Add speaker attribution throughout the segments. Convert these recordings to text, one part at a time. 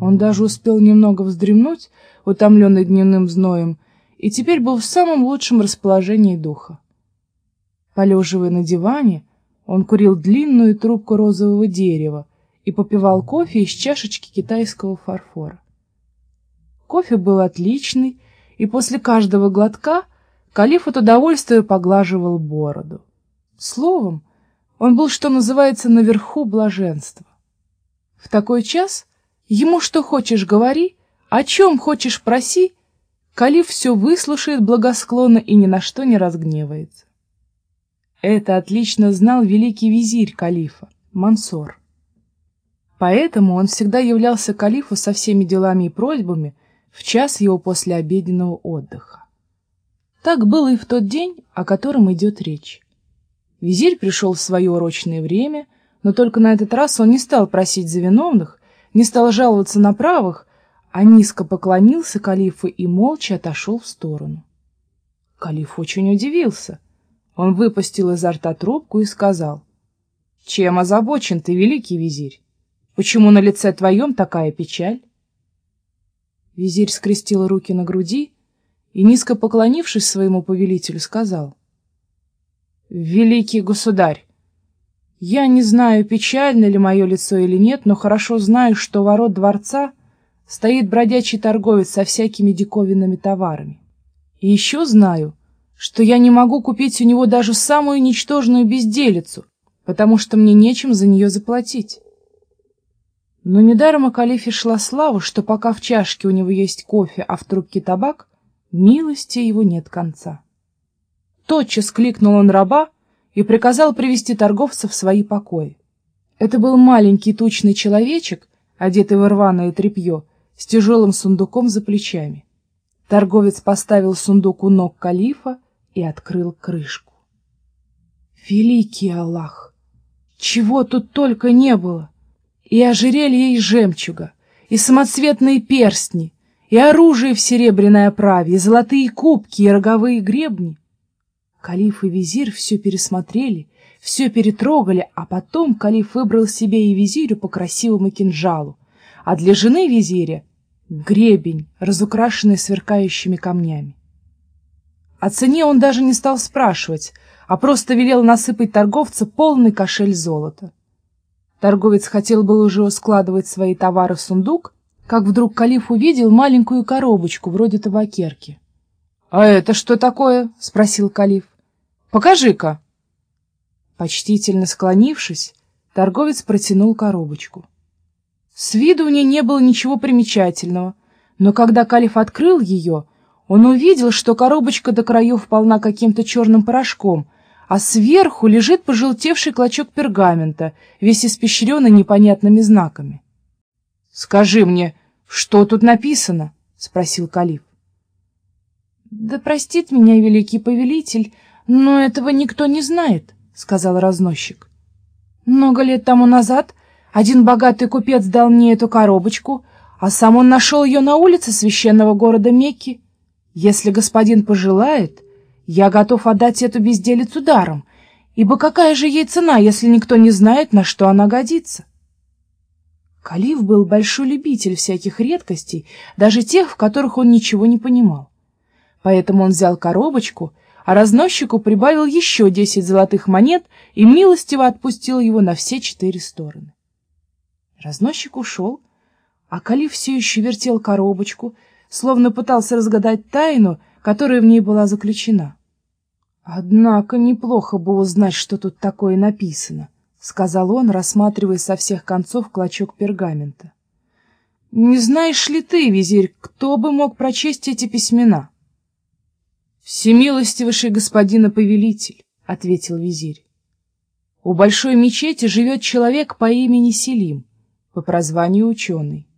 Speaker 1: Он даже успел немного вздремнуть, утомленный дневным зноем, и теперь был в самом лучшем расположении духа. Полеживая на диване, он курил длинную трубку розового дерева и попивал кофе из чашечки китайского фарфора. Кофе был отличный, и после каждого глотка Калиф от удовольствия поглаживал бороду. Словом, он был, что называется, наверху блаженства. В такой час ему что хочешь говори, о чем хочешь проси, Калиф все выслушает благосклонно и ни на что не разгневается. Это отлично знал великий визирь Калифа, Мансор. Поэтому он всегда являлся Калифу со всеми делами и просьбами в час его послеобеденного отдыха. Так было и в тот день, о котором идет речь. Визирь пришел в свое урочное время, но только на этот раз он не стал просить за виновных, не стал жаловаться на правых, а низко поклонился калифу и молча отошел в сторону. Калиф очень удивился. Он выпустил изо рта трубку и сказал, «Чем озабочен ты, великий визирь? Почему на лице твоем такая печаль?» Визирь скрестил руки на груди и, низко поклонившись своему повелителю, сказал, «Великий государь, я не знаю, печально ли мое лицо или нет, но хорошо знаю, что ворот дворца стоит бродячий торговец со всякими диковинными товарами. И еще знаю, что я не могу купить у него даже самую ничтожную безделицу, потому что мне нечем за нее заплатить. Но недаром о калифе шла слава, что пока в чашке у него есть кофе, а в трубке табак, милости его нет конца. Тотчас кликнул он раба и приказал привести торговца в свои покои. Это был маленький тучный человечек, одетый в рваное тряпье, с тяжелым сундуком за плечами. Торговец поставил сундук у ног калифа и открыл крышку. Великий Аллах! Чего тут только не было! И ожерелье из жемчуга, и самоцветные перстни, и оружие в серебряной оправе, и золотые кубки, и роговые гребни — Калиф и визирь все пересмотрели, все перетрогали, а потом калиф выбрал себе и визирю по красивому кинжалу, а для жены визиря — гребень, разукрашенный сверкающими камнями. О цене он даже не стал спрашивать, а просто велел насыпать торговца полный кошель золота. Торговец хотел был уже складывать свои товары в сундук, как вдруг калиф увидел маленькую коробочку вроде табакерки. — А это что такое? — спросил калиф. Покажи-ка!» Почтительно склонившись, торговец протянул коробочку. С виду в ней не было ничего примечательного, но когда калиф открыл ее, он увидел, что коробочка до краев полна каким-то черным порошком, а сверху лежит пожелтевший клочок пергамента, весь испещренный непонятными знаками. — Скажи мне, что тут написано? — спросил калиф. — Да простит меня великий повелитель, «Но этого никто не знает», — сказал разносчик. «Много лет тому назад один богатый купец дал мне эту коробочку, а сам он нашел ее на улице священного города Мекки. Если господин пожелает, я готов отдать эту безделицу даром, ибо какая же ей цена, если никто не знает, на что она годится?» Калиф был большой любитель всяких редкостей, даже тех, в которых он ничего не понимал. Поэтому он взял коробочку — а разносчику прибавил еще десять золотых монет и милостиво отпустил его на все четыре стороны. Разносчик ушел, а Калиф все еще вертел коробочку, словно пытался разгадать тайну, которая в ней была заключена. «Однако неплохо было знать, что тут такое написано», — сказал он, рассматривая со всех концов клочок пергамента. «Не знаешь ли ты, визирь, кто бы мог прочесть эти письмена?» «Всемилостивейший господина повелитель», — ответил визирь. «У большой мечети живет человек по имени Селим, по прозванию ученый.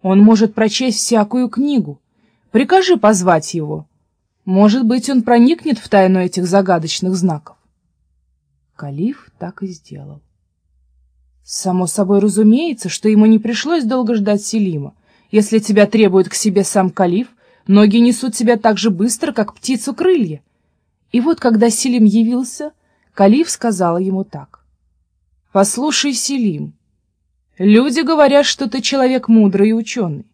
Speaker 1: Он может прочесть всякую книгу. Прикажи позвать его. Может быть, он проникнет в тайну этих загадочных знаков». Калиф так и сделал. Само собой разумеется, что ему не пришлось долго ждать Селима. Если тебя требует к себе сам Калиф, Ноги несут себя так же быстро, как птицу крылья. И вот, когда Селим явился, Калиф сказала ему так. «Послушай, Селим, Люди говорят, что ты человек мудрый и ученый.